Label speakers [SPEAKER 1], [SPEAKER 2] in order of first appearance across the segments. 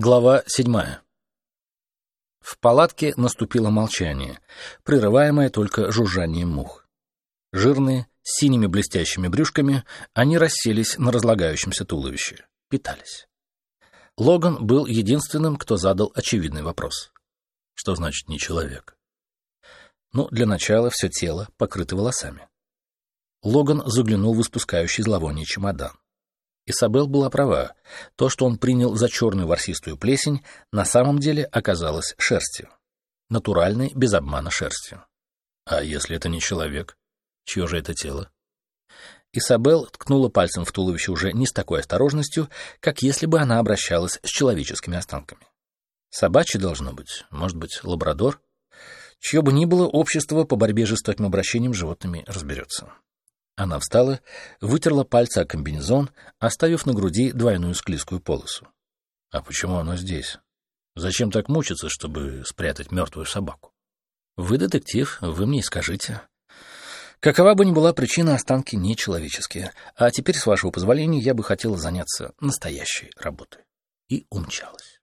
[SPEAKER 1] Глава седьмая. В палатке наступило молчание, прерываемое только жужжанием мух. Жирные, с синими блестящими брюшками, они расселись на разлагающемся туловище, питались. Логан был единственным, кто задал очевидный вопрос. Что значит «не человек»? Ну, для начала все тело покрыто волосами. Логан заглянул в испускающий зловоние чемодан. Исабел была права. То, что он принял за черную ворсистую плесень, на самом деле оказалось шерстью. Натуральной, без обмана шерстью. А если это не человек? Чье же это тело? Исабел ткнула пальцем в туловище уже не с такой осторожностью, как если бы она обращалась с человеческими останками. Собачье должно быть, может быть, лабрадор. Чье бы ни было, общество по борьбе с жестоким обращением с животными разберется. Она встала, вытерла пальцы о комбинезон, оставив на груди двойную склизкую полосу. А почему оно здесь? Зачем так мучиться, чтобы спрятать мертвую собаку? Вы детектив, вы мне и скажите. Какова бы ни была причина, останки нечеловеческие. А теперь, с вашего позволения, я бы хотела заняться настоящей работой. И умчалась.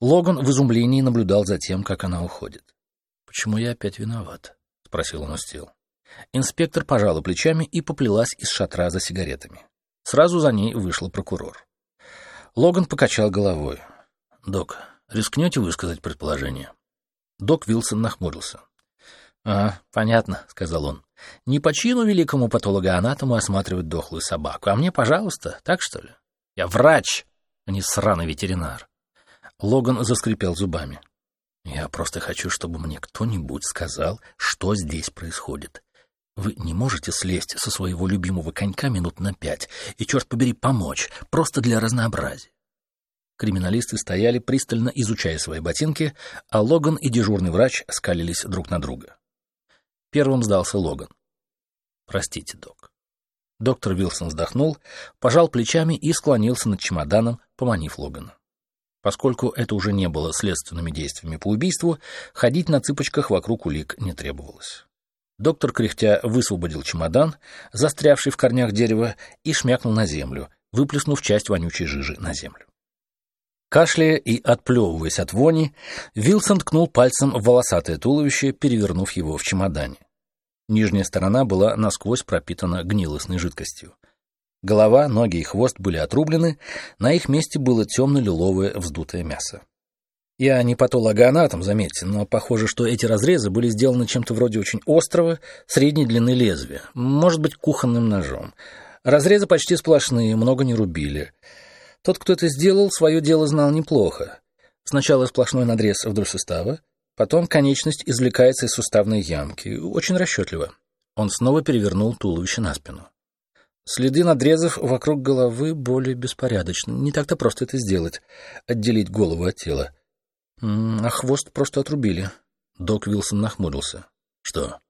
[SPEAKER 1] Логан в изумлении наблюдал за тем, как она уходит. «Почему я опять виноват?» — спросил он у Стил. Инспектор пожала плечами и поплелась из шатра за сигаретами. Сразу за ней вышел прокурор. Логан покачал головой. «Док, рискнете высказать предположение?» Док Вилсон нахмурился. «А, понятно», — сказал он. «Не по чину великому патологоанатому осматривать дохлую собаку, а мне, пожалуйста, так что ли? Я врач, а не сраный ветеринар». Логан заскрипел зубами. «Я просто хочу, чтобы мне кто-нибудь сказал, что здесь происходит. Вы не можете слезть со своего любимого конька минут на пять и, черт побери, помочь, просто для разнообразия. Криминалисты стояли, пристально изучая свои ботинки, а Логан и дежурный врач скалились друг на друга. Первым сдался Логан. «Простите, док». Доктор Вилсон вздохнул, пожал плечами и склонился над чемоданом, поманив Логана. Поскольку это уже не было следственными действиями по убийству, ходить на цыпочках вокруг улик не требовалось. Доктор кряхтя высвободил чемодан, застрявший в корнях дерева, и шмякнул на землю, выплеснув часть вонючей жижи на землю. Кашляя и отплевываясь от вони, Вилсон ткнул пальцем в волосатое туловище, перевернув его в чемодане. Нижняя сторона была насквозь пропитана гнилостной жидкостью. Голова, ноги и хвост были отрублены, на их месте было темно-лиловое вздутое мясо. Я не патологоанатом, заметьте, но похоже, что эти разрезы были сделаны чем-то вроде очень острого, средней длины лезвия, может быть, кухонным ножом. Разрезы почти сплошные, много не рубили. Тот, кто это сделал, свое дело знал неплохо. Сначала сплошной надрез вдоль сустава, потом конечность извлекается из суставной ямки. Очень расчетливо. Он снова перевернул туловище на спину. Следы надрезов вокруг головы более беспорядочны. Не так-то просто это сделать, отделить голову от тела. А хвост просто отрубили. Док Вилсон нахмурился. Что?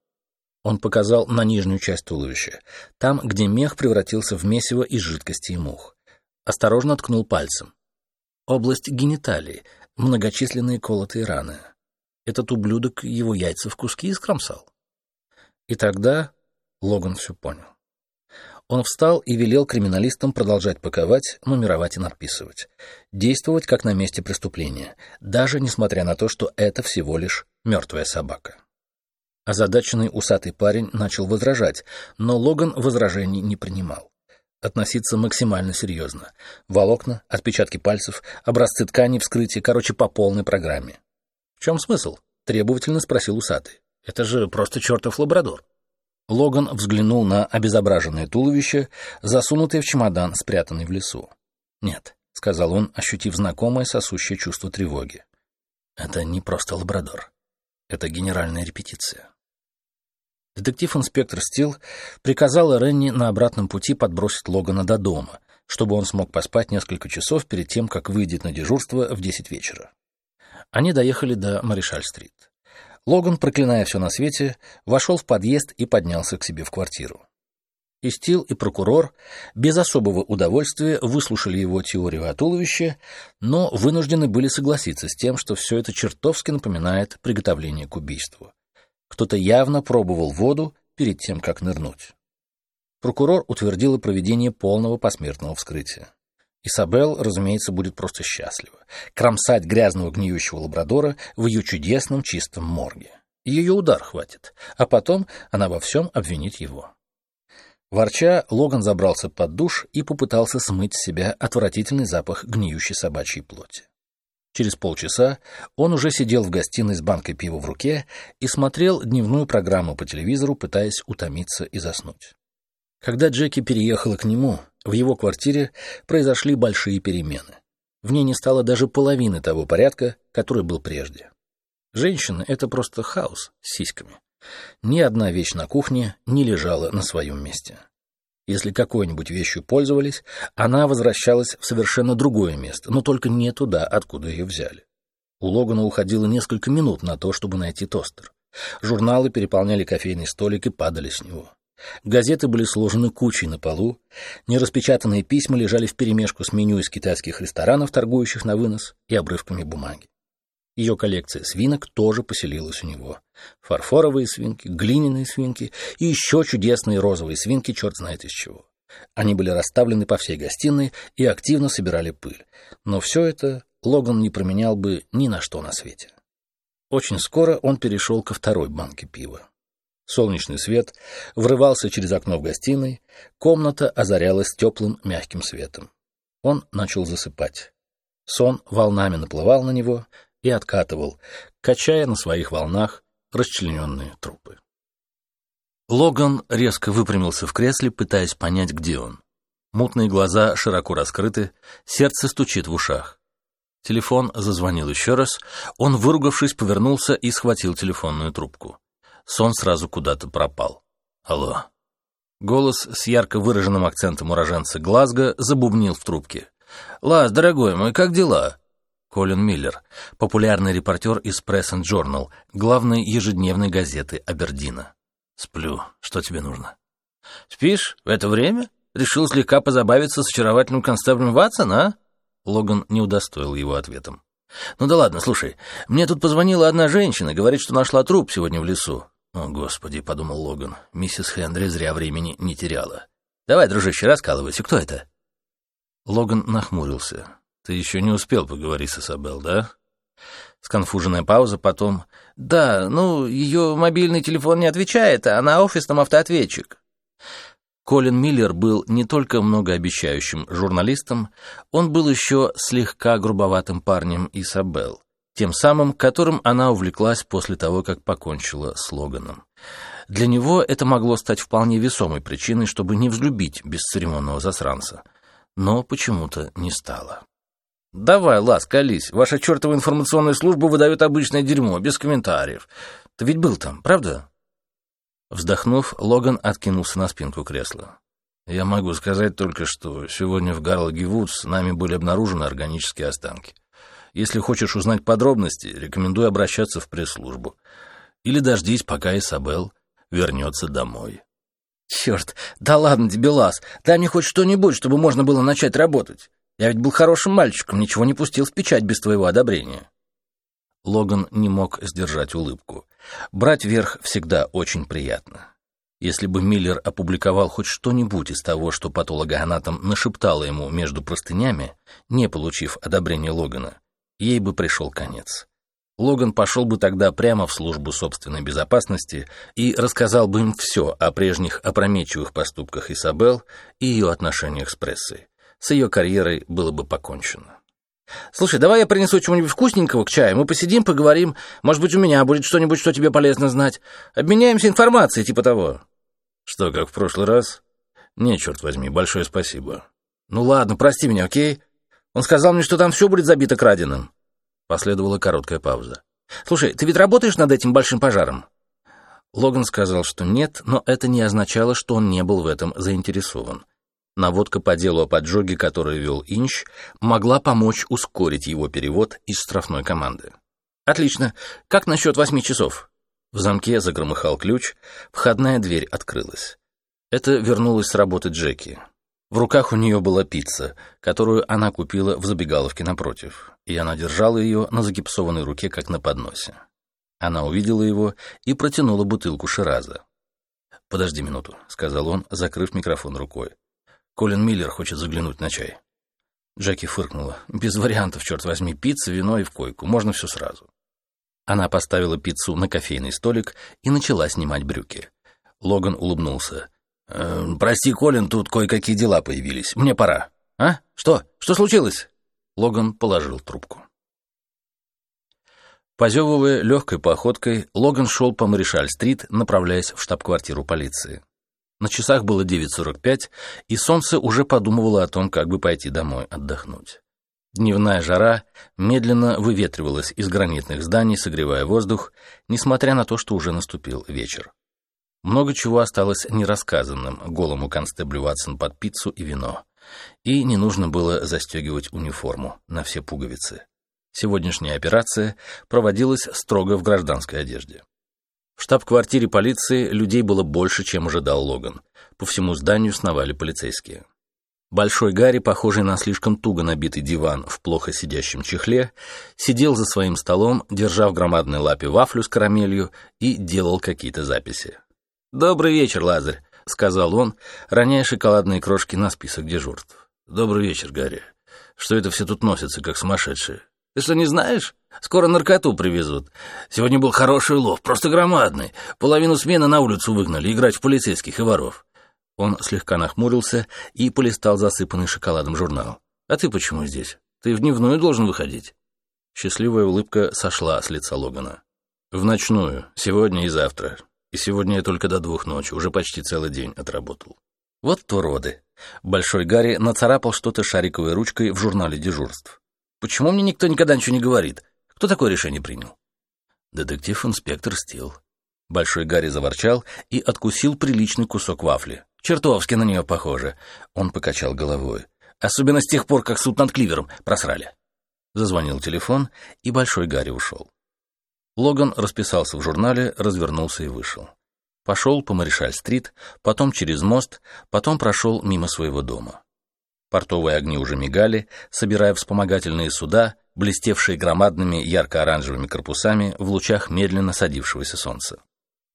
[SPEAKER 1] Он показал на нижнюю часть туловища, там, где мех превратился в месиво из жидкости и мух. Осторожно ткнул пальцем. Область гениталии, многочисленные колотые раны. Этот ублюдок его яйца в куски искромсал. И тогда Логан все понял. Он встал и велел криминалистам продолжать паковать, нумеровать и надписывать. Действовать как на месте преступления, даже несмотря на то, что это всего лишь мертвая собака. Озадаченный усатый парень начал возражать, но Логан возражений не принимал. Относиться максимально серьезно. Волокна, отпечатки пальцев, образцы ткани, вскрытие, короче, по полной программе. «В чем смысл?» — требовательно спросил усатый. «Это же просто чертов лабрадор». Логан взглянул на обезображенное туловище, засунутое в чемодан, спрятанный в лесу. «Нет», — сказал он, ощутив знакомое сосущее чувство тревоги. «Это не просто лабрадор. Это генеральная репетиция». Детектив-инспектор Стил приказал Ренни на обратном пути подбросить Логана до дома, чтобы он смог поспать несколько часов перед тем, как выйдет на дежурство в десять вечера. Они доехали до Маришаль-стрит. Логан, проклиная все на свете, вошел в подъезд и поднялся к себе в квартиру. И Стил, и прокурор без особого удовольствия выслушали его теорию о туловище, но вынуждены были согласиться с тем, что все это чертовски напоминает приготовление к убийству. Кто-то явно пробовал воду перед тем, как нырнуть. Прокурор утвердил проведение полного посмертного вскрытия. Isabel, разумеется, будет просто счастлива. Кромсать грязного гниющего лабрадора в ее чудесном чистом морге. Ее удар хватит, а потом она во всем обвинит его. Ворча, Логан забрался под душ и попытался смыть с себя отвратительный запах гниющей собачьей плоти. Через полчаса он уже сидел в гостиной с банкой пива в руке и смотрел дневную программу по телевизору, пытаясь утомиться и заснуть. Когда Джеки переехала к нему, в его квартире произошли большие перемены. В ней не стало даже половины того порядка, который был прежде. Женщины — это просто хаос с сиськами. Ни одна вещь на кухне не лежала на своем месте. Если какой-нибудь вещью пользовались, она возвращалась в совершенно другое место, но только не туда, откуда ее взяли. У Логана уходило несколько минут на то, чтобы найти тостер. Журналы переполняли кофейный столик и падали с него. Газеты были сложены кучей на полу, нераспечатанные письма лежали вперемешку с меню из китайских ресторанов, торгующих на вынос, и обрывками бумаги. Ее коллекция свинок тоже поселилась у него. Фарфоровые свинки, глиняные свинки и еще чудесные розовые свинки, черт знает из чего. Они были расставлены по всей гостиной и активно собирали пыль. Но все это Логан не променял бы ни на что на свете. Очень скоро он перешел ко второй банке пива. Солнечный свет врывался через окно в гостиной, комната озарялась теплым мягким светом. Он начал засыпать. Сон волнами наплывал на него, и откатывал, качая на своих волнах расчлененные трупы. Логан резко выпрямился в кресле, пытаясь понять, где он. Мутные глаза широко раскрыты, сердце стучит в ушах. Телефон зазвонил еще раз, он, выругавшись, повернулся и схватил телефонную трубку. Сон сразу куда-то пропал. «Алло». Голос с ярко выраженным акцентом уроженца Глазго забубнил в трубке. «Лаз, дорогой мой, как дела?» Колин Миллер, популярный репортер из Press and Journal, главной ежедневной газеты Абердина. «Сплю. Что тебе нужно?» «Спишь? В это время? Решил слегка позабавиться с очаровательным констеблем Ватсон, а?» Логан не удостоил его ответом. «Ну да ладно, слушай, мне тут позвонила одна женщина, говорит, что нашла труп сегодня в лесу». «О, Господи», — подумал Логан, — миссис Хендри зря времени не теряла. «Давай, дружище, раскалывайся, кто это?» Логан нахмурился. Ты еще не успел поговорить с Isabel, да? Сконфуженная пауза, потом... Да, ну, ее мобильный телефон не отвечает, а она офисном автоответчик. Колин Миллер был не только многообещающим журналистом, он был еще слегка грубоватым парнем Исабел, тем самым, которым она увлеклась после того, как покончила с Логаном. Для него это могло стать вполне весомой причиной, чтобы не взлюбить бесцеремонного засранца, но почему-то не стало. «Давай, Лас, колись. Ваша чертова информационная служба выдает обычное дерьмо, без комментариев. Ты ведь был там, правда?» Вздохнув, Логан откинулся на спинку кресла. «Я могу сказать только, что сегодня в Гарлаге Вудс нами были обнаружены органические останки. Если хочешь узнать подробности, рекомендую обращаться в пресс-службу. Или дождись, пока Исабел вернется домой». «Черт, да ладно тебе, Лас, дай мне хоть что-нибудь, чтобы можно было начать работать. Я ведь был хорошим мальчиком, ничего не пустил в печать без твоего одобрения». Логан не мог сдержать улыбку. Брать верх всегда очень приятно. Если бы Миллер опубликовал хоть что-нибудь из того, что патологоанатом нашептала ему между простынями, не получив одобрения Логана, ей бы пришел конец. Логан пошел бы тогда прямо в службу собственной безопасности и рассказал бы им все о прежних опрометчивых поступках Исабел и ее отношениях с прессой с ее карьерой было бы покончено. «Слушай, давай я принесу чего-нибудь вкусненького к чаю, мы посидим, поговорим. Может быть, у меня будет что-нибудь, что тебе полезно знать. Обменяемся информацией, типа того». «Что, как в прошлый раз?» «Не, черт возьми, большое спасибо». «Ну ладно, прости меня, окей? Он сказал мне, что там все будет забито краденым». Последовала короткая пауза. «Слушай, ты ведь работаешь над этим большим пожаром?» Логан сказал, что нет, но это не означало, что он не был в этом заинтересован. Наводка по делу о поджоге, который вел Инч, могла помочь ускорить его перевод из штрафной команды. «Отлично. Как насчет восьми часов?» В замке загромыхал ключ, входная дверь открылась. Это вернулась с работы Джеки. В руках у нее была пицца, которую она купила в забегаловке напротив, и она держала ее на загипсованной руке, как на подносе. Она увидела его и протянула бутылку шираза. «Подожди минуту», — сказал он, закрыв микрофон рукой. Колин Миллер хочет заглянуть на чай. Джеки фыркнула. «Без вариантов, черт возьми, пицца, вино и в койку. Можно все сразу». Она поставила пиццу на кофейный столик и начала снимать брюки. Логан улыбнулся. «Э, «Прости, Колин, тут кое-какие дела появились. Мне пора». «А? Что? Что случилось?» Логан положил трубку. Позевывая легкой походкой, Логан шел по Маришаль-стрит, направляясь в штаб-квартиру полиции. На часах было 9.45, и солнце уже подумывало о том, как бы пойти домой отдохнуть. Дневная жара медленно выветривалась из гранитных зданий, согревая воздух, несмотря на то, что уже наступил вечер. Много чего осталось нерассказанным голому констеблю Ватсон под пиццу и вино. И не нужно было застегивать униформу на все пуговицы. Сегодняшняя операция проводилась строго в гражданской одежде. В штаб-квартире полиции людей было больше, чем ожидал Логан. По всему зданию сновали полицейские. Большой Гарри, похожий на слишком туго набитый диван в плохо сидящем чехле, сидел за своим столом, держа в громадной лапе вафлю с карамелью и делал какие-то записи. «Добрый вечер, Лазарь», — сказал он, роняя шоколадные крошки на список дежурств. «Добрый вечер, Гарри. Что это все тут носятся, как сумасшедшие?» Ты что, не знаешь? Скоро наркоту привезут. Сегодня был хороший улов, просто громадный. Половину смены на улицу выгнали, играть в полицейских и воров. Он слегка нахмурился и полистал засыпанный шоколадом журнал. «А ты почему здесь? Ты в дневную должен выходить». Счастливая улыбка сошла с лица Логана. «В ночную, сегодня и завтра. И сегодня я только до двух ночи, уже почти целый день отработал». «Вот то роды». Большой Гарри нацарапал что-то шариковой ручкой в журнале дежурств. Почему мне никто никогда ничего не говорит? Кто такое решение принял? Детектив-инспектор Стил. Большой Гарри заворчал и откусил приличный кусок вафли. Чертовски на нее похоже. Он покачал головой. Особенно с тех пор, как суд над Кливером просрали. Зазвонил телефон, и Большой Гарри ушел. Логан расписался в журнале, развернулся и вышел. Пошел по Маришаль-стрит, потом через мост, потом прошел мимо своего дома. Портовые огни уже мигали, собирая вспомогательные суда, блестевшие громадными ярко-оранжевыми корпусами в лучах медленно садившегося солнца.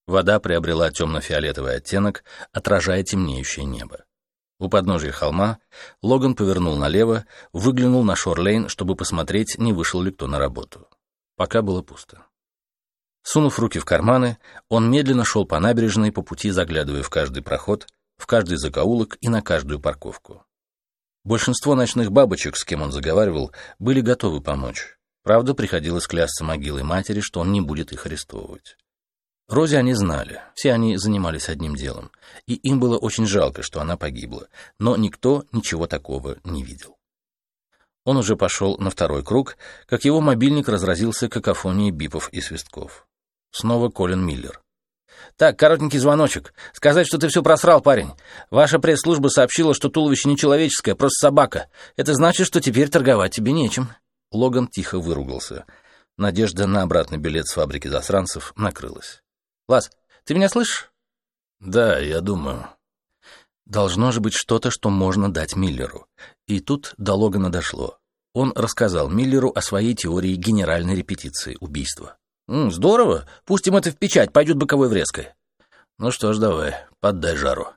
[SPEAKER 1] Вода приобрела темно-фиолетовый оттенок, отражая темнеющее небо. У подножия холма Логан повернул налево, выглянул на Шорлейн, чтобы посмотреть, не вышел ли кто на работу. Пока было пусто. Сунув руки в карманы, он медленно шел по набережной, по пути заглядывая в каждый проход, в каждый закоулок и на каждую парковку. Большинство ночных бабочек, с кем он заговаривал, были готовы помочь. Правда, приходилось клясться могилой матери, что он не будет их арестовывать. Рози они знали, все они занимались одним делом, и им было очень жалко, что она погибла, но никто ничего такого не видел. Он уже пошел на второй круг, как его мобильник разразился какофонией бипов и свистков. Снова Колин Миллер. «Так, коротенький звоночек. Сказать, что ты все просрал, парень. Ваша пресс-служба сообщила, что туловище нечеловеческое, просто собака. Это значит, что теперь торговать тебе нечем». Логан тихо выругался. Надежда на обратный билет с фабрики засранцев накрылась. «Лаз, ты меня слышишь?» «Да, я думаю». Должно же быть что-то, что можно дать Миллеру. И тут до Логана дошло. Он рассказал Миллеру о своей теории генеральной репетиции убийства. Здорово. Пустим это в печать, пойдет боковой врезкой. Ну что ж, давай, поддай жару.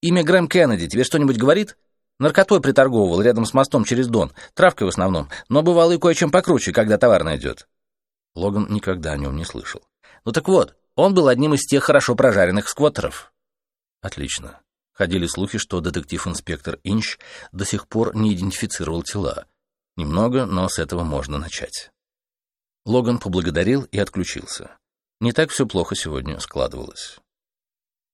[SPEAKER 1] Имя Грэм Кеннеди тебе что-нибудь говорит? Наркотой приторговывал рядом с мостом через Дон, травкой в основном, но бывало и кое-чем покруче, когда товар найдет. Логан никогда о нем не слышал. Ну так вот, он был одним из тех хорошо прожаренных сквоттеров. Отлично. Ходили слухи, что детектив-инспектор Инч до сих пор не идентифицировал тела. Немного, но с этого можно начать. Логан поблагодарил и отключился. Не так все плохо сегодня складывалось.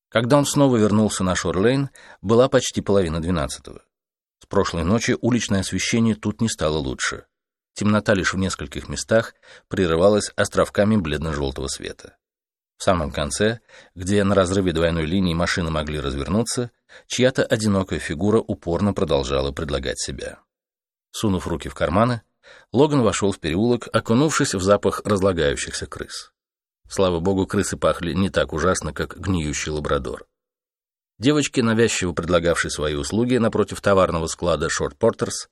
[SPEAKER 1] Когда он снова вернулся на Шорлейн, была почти половина двенадцатого. С прошлой ночи уличное освещение тут не стало лучше. Темнота лишь в нескольких местах прерывалась островками бледно-желтого света. В самом конце, где на разрыве двойной линии машины могли развернуться, чья-то одинокая фигура упорно продолжала предлагать себя. Сунув руки в карманы, Логан вошел в переулок, окунувшись в запах разлагающихся крыс. Слава богу, крысы пахли не так ужасно, как гниющий лабрадор. Девочке, навязчиво предлагавшей свои услуги напротив товарного склада Short Porters,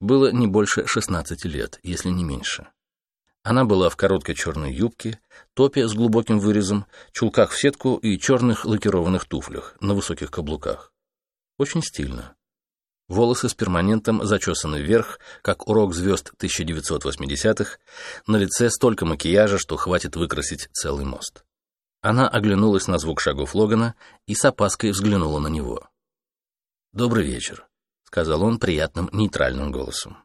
[SPEAKER 1] было не больше 16 лет, если не меньше. Она была в короткой черной юбке, топе с глубоким вырезом, чулках в сетку и черных лакированных туфлях на высоких каблуках. Очень стильно. Волосы с перманентом зачесаны вверх, как урок звезд 1980-х, на лице столько макияжа, что хватит выкрасить целый мост. Она оглянулась на звук шагов Логана и с опаской взглянула на него. «Добрый вечер», — сказал он приятным нейтральным голосом.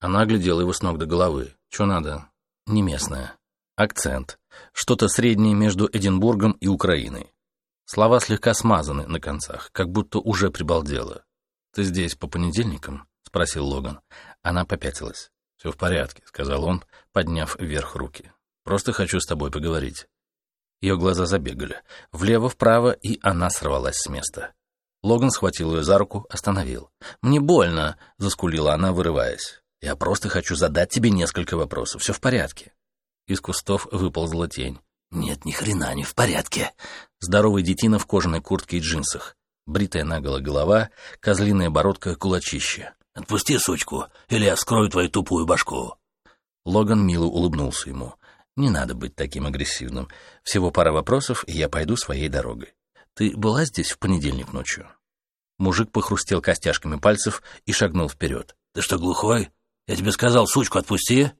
[SPEAKER 1] Она оглядела его с ног до головы. «Чё надо?» «Не местное. Акцент. Что-то среднее между Эдинбургом и Украиной. Слова слегка смазаны на концах, как будто уже прибалдело. «Ты здесь по понедельникам?» — спросил Логан. Она попятилась. «Все в порядке», — сказал он, подняв вверх руки. «Просто хочу с тобой поговорить». Ее глаза забегали. Влево-вправо, и она сорвалась с места. Логан схватил ее за руку, остановил. «Мне больно», — заскулила она, вырываясь. «Я просто хочу задать тебе несколько вопросов. Все в порядке». Из кустов выползла тень. «Нет, ни хрена не в порядке». Здоровый детина в кожаной куртке и джинсах бритая наголо голова, козлиная бородка, кулачище. «Отпусти сучку, или я вскрою твою тупую башку!» Логан мило улыбнулся ему. «Не надо быть таким агрессивным. Всего пара вопросов, и я пойду своей дорогой. Ты была здесь в понедельник ночью?» Мужик похрустел костяшками пальцев и шагнул вперед. «Ты что, глухой? Я тебе сказал, сучку отпусти!»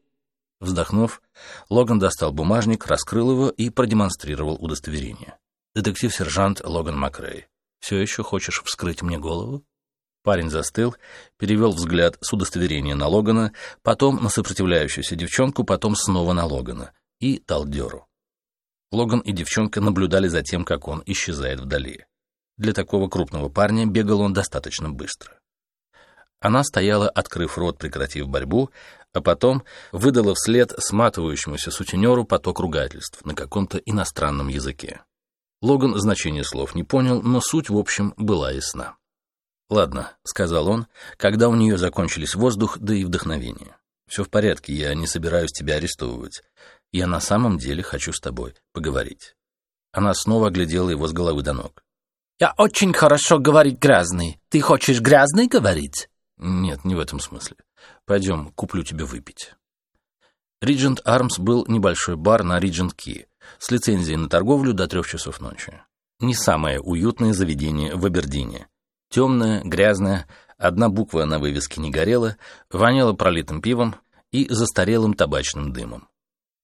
[SPEAKER 1] Вздохнув, Логан достал бумажник, раскрыл его и продемонстрировал удостоверение. Детектив-сержант Логан Макрей. Все еще хочешь вскрыть мне голову?» Парень застыл, перевел взгляд с удостоверения на Логана, потом на сопротивляющуюся девчонку, потом снова на Логана и дал дёру. Логан и девчонка наблюдали за тем, как он исчезает вдали. Для такого крупного парня бегал он достаточно быстро. Она стояла, открыв рот, прекратив борьбу, а потом выдала вслед сматывающемуся сутенеру поток ругательств на каком-то иностранном языке. Логан значение слов не понял, но суть, в общем, была ясна. «Ладно», — сказал он, когда у нее закончились воздух, да и вдохновение. «Все в порядке, я не собираюсь тебя арестовывать. Я на самом деле хочу с тобой поговорить». Она снова оглядела его с головы до ног. «Я очень хорошо говорить грязный. Ты хочешь грязный говорить?» «Нет, не в этом смысле. Пойдем, куплю тебе выпить». Риджент Армс был небольшой бар на Риджент Ки, с лицензией на торговлю до трех часов ночи. Не самое уютное заведение в Абердине. Темное, грязное, одна буква на вывеске не горела, воняло пролитым пивом и застарелым табачным дымом.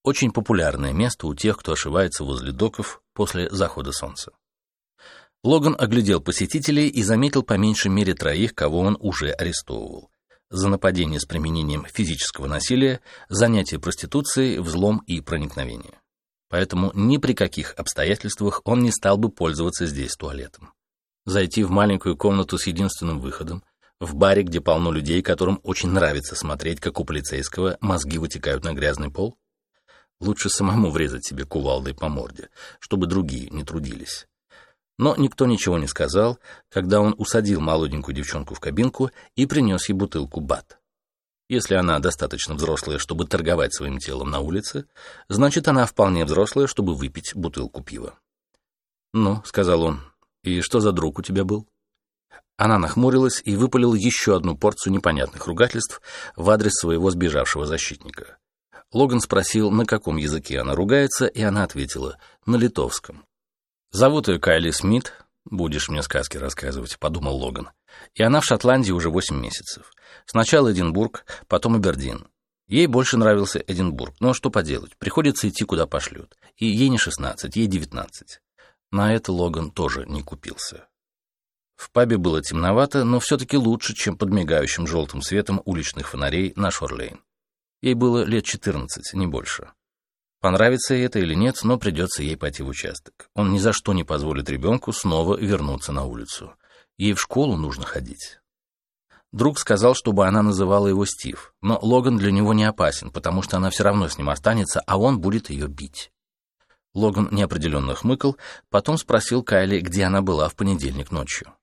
[SPEAKER 1] Очень популярное место у тех, кто ошивается возле доков после захода солнца. Логан оглядел посетителей и заметил по меньшей мере троих, кого он уже арестовывал. За нападение с применением физического насилия, занятие проституцией, взлом и проникновение поэтому ни при каких обстоятельствах он не стал бы пользоваться здесь туалетом. Зайти в маленькую комнату с единственным выходом, в баре, где полно людей, которым очень нравится смотреть, как у полицейского мозги вытекают на грязный пол? Лучше самому врезать себе кувалдой по морде, чтобы другие не трудились. Но никто ничего не сказал, когда он усадил молоденькую девчонку в кабинку и принес ей бутылку бат. Если она достаточно взрослая, чтобы торговать своим телом на улице, значит, она вполне взрослая, чтобы выпить бутылку пива. «Ну», — сказал он, — «и что за друг у тебя был?» Она нахмурилась и выпалила еще одну порцию непонятных ругательств в адрес своего сбежавшего защитника. Логан спросил, на каком языке она ругается, и она ответила — на литовском. «Зовут ее Кайли Смит, «Будешь мне сказки рассказывать», — подумал Логан. И она в Шотландии уже восемь месяцев. Сначала Эдинбург, потом Эбердин. Ей больше нравился Эдинбург, но что поделать, приходится идти, куда пошлют. И ей не шестнадцать, ей девятнадцать. На это Логан тоже не купился. В пабе было темновато, но все-таки лучше, чем под мигающим желтым светом уличных фонарей на Шорлейн. Ей было лет четырнадцать, не больше. Понравится ей это или нет, но придется ей пойти в участок. Он ни за что не позволит ребенку снова вернуться на улицу. Ей в школу нужно ходить. Друг сказал, чтобы она называла его Стив, но Логан для него не опасен, потому что она все равно с ним останется, а он будет ее бить. Логан неопределенно хмыкал, потом спросил Кайли, где она была в понедельник ночью.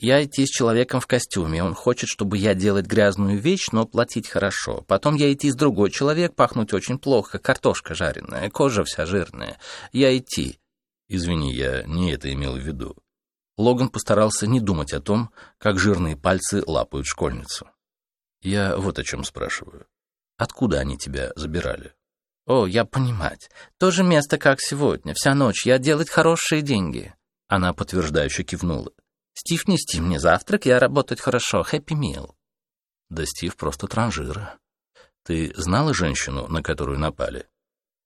[SPEAKER 1] Я идти с человеком в костюме. Он хочет, чтобы я делать грязную вещь, но платить хорошо. Потом я идти с другой человек, пахнуть очень плохо, картошка жареная, кожа вся жирная. Я идти. Извини, я не это имел в виду. Логан постарался не думать о том, как жирные пальцы лапают школьницу. Я вот о чем спрашиваю. Откуда они тебя забирали? О, я понимать. То же место, как сегодня. Вся ночь. Я делать хорошие деньги. Она подтверждающе кивнула. Стив, нести мне завтрак, я работать хорошо, хэппи мил. Да Стив просто транжира. Ты знала женщину, на которую напали?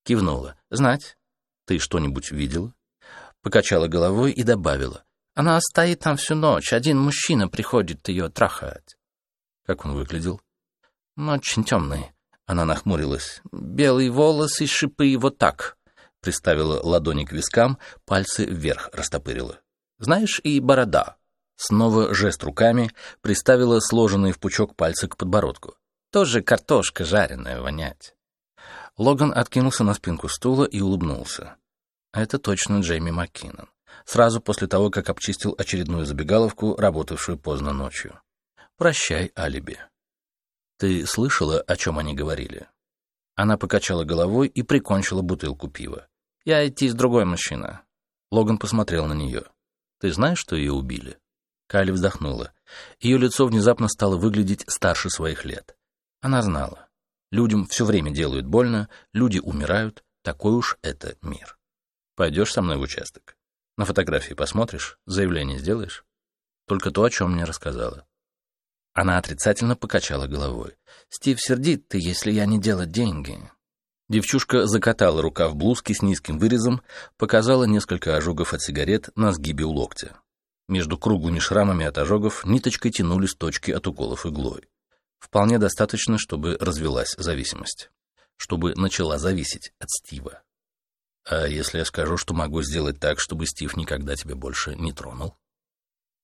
[SPEAKER 1] Кивнула. Знать. Ты что-нибудь видела? Покачала головой и добавила. Она стоит там всю ночь, один мужчина приходит ее трахать. Как он выглядел? Очень темный. Она нахмурилась. Белые волосы, шипы, вот так. Приставила ладони к вискам, пальцы вверх растопырила. Знаешь, и борода. Снова жест руками, приставила сложенные в пучок пальцы к подбородку. Тоже картошка жареная вонять. Логан откинулся на спинку стула и улыбнулся. Это точно Джейми Маккинон. Сразу после того, как обчистил очередную забегаловку, работавшую поздно ночью. Прощай, алиби. Ты слышала, о чем они говорили? Она покачала головой и прикончила бутылку пива. Я идти с другой мужчина. Логан посмотрел на нее. Ты знаешь, что ее убили? Кайли вздохнула. Ее лицо внезапно стало выглядеть старше своих лет. Она знала. Людям все время делают больно, люди умирают, такой уж это мир. Пойдешь со мной в участок? На фотографии посмотришь, заявление сделаешь? Только то, о чем мне рассказала. Она отрицательно покачала головой. «Стив сердит ты, если я не делать деньги». Девчушка закатала рукав блузки с низким вырезом, показала несколько ожогов от сигарет на сгибе у локтя. Между круглыми шрамами от ожогов ниточкой тянулись точки от уколов иглой. Вполне достаточно, чтобы развелась зависимость. Чтобы начала зависеть от Стива. А если я скажу, что могу сделать так, чтобы Стив никогда тебя больше не тронул?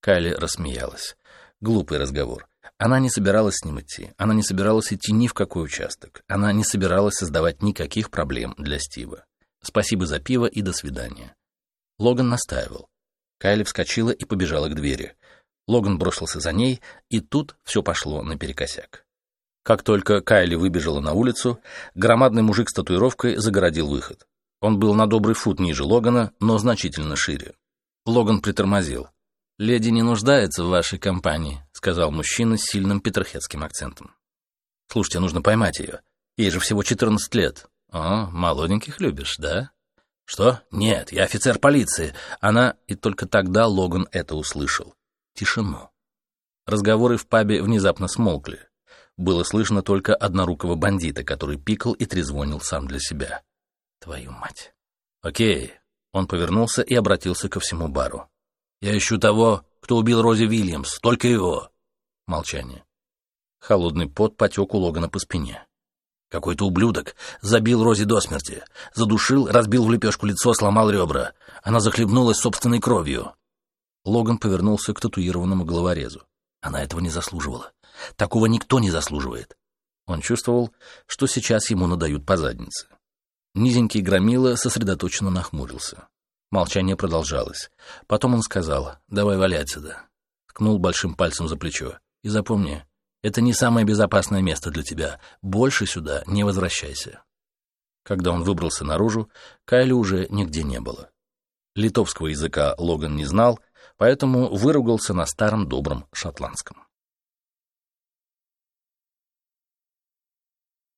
[SPEAKER 1] Кайли рассмеялась. Глупый разговор. Она не собиралась с ним идти. Она не собиралась идти ни в какой участок. Она не собиралась создавать никаких проблем для Стива. Спасибо за пиво и до свидания. Логан настаивал. Кайли вскочила и побежала к двери. Логан бросился за ней, и тут все пошло наперекосяк. Как только Кайли выбежала на улицу, громадный мужик с татуировкой загородил выход. Он был на добрый фут ниже Логана, но значительно шире. Логан притормозил. «Леди не нуждается в вашей компании», — сказал мужчина с сильным петрохетским акцентом. «Слушайте, нужно поймать ее. Ей же всего 14 лет. О, молоденьких любишь, да?» «Что? Нет, я офицер полиции». Она... И только тогда Логан это услышал. Тишину. Разговоры в пабе внезапно смолкли. Было слышно только однорукого бандита, который пикал и трезвонил сам для себя. Твою мать. Окей. Он повернулся и обратился ко всему бару. Я ищу того, кто убил Рози Вильямс, только его. Молчание. Холодный пот потек у Логана по спине. Какой-то ублюдок забил Рози до смерти, задушил, разбил в лепешку лицо, сломал ребра. Она захлебнулась собственной кровью. Логан повернулся к татуированному головорезу. Она этого не заслуживала. Такого никто не заслуживает. Он чувствовал, что сейчас ему надают по заднице. Низенький громила сосредоточенно нахмурился. Молчание продолжалось. Потом он сказал, «Давай валяй отсюда». Ткнул большим пальцем за плечо. «И запомни, это не самое безопасное место для тебя. Больше сюда не возвращайся». Когда он выбрался наружу, Кайли уже нигде не было. Литовского языка Логан не знал, поэтому выругался на старом добром шотландском.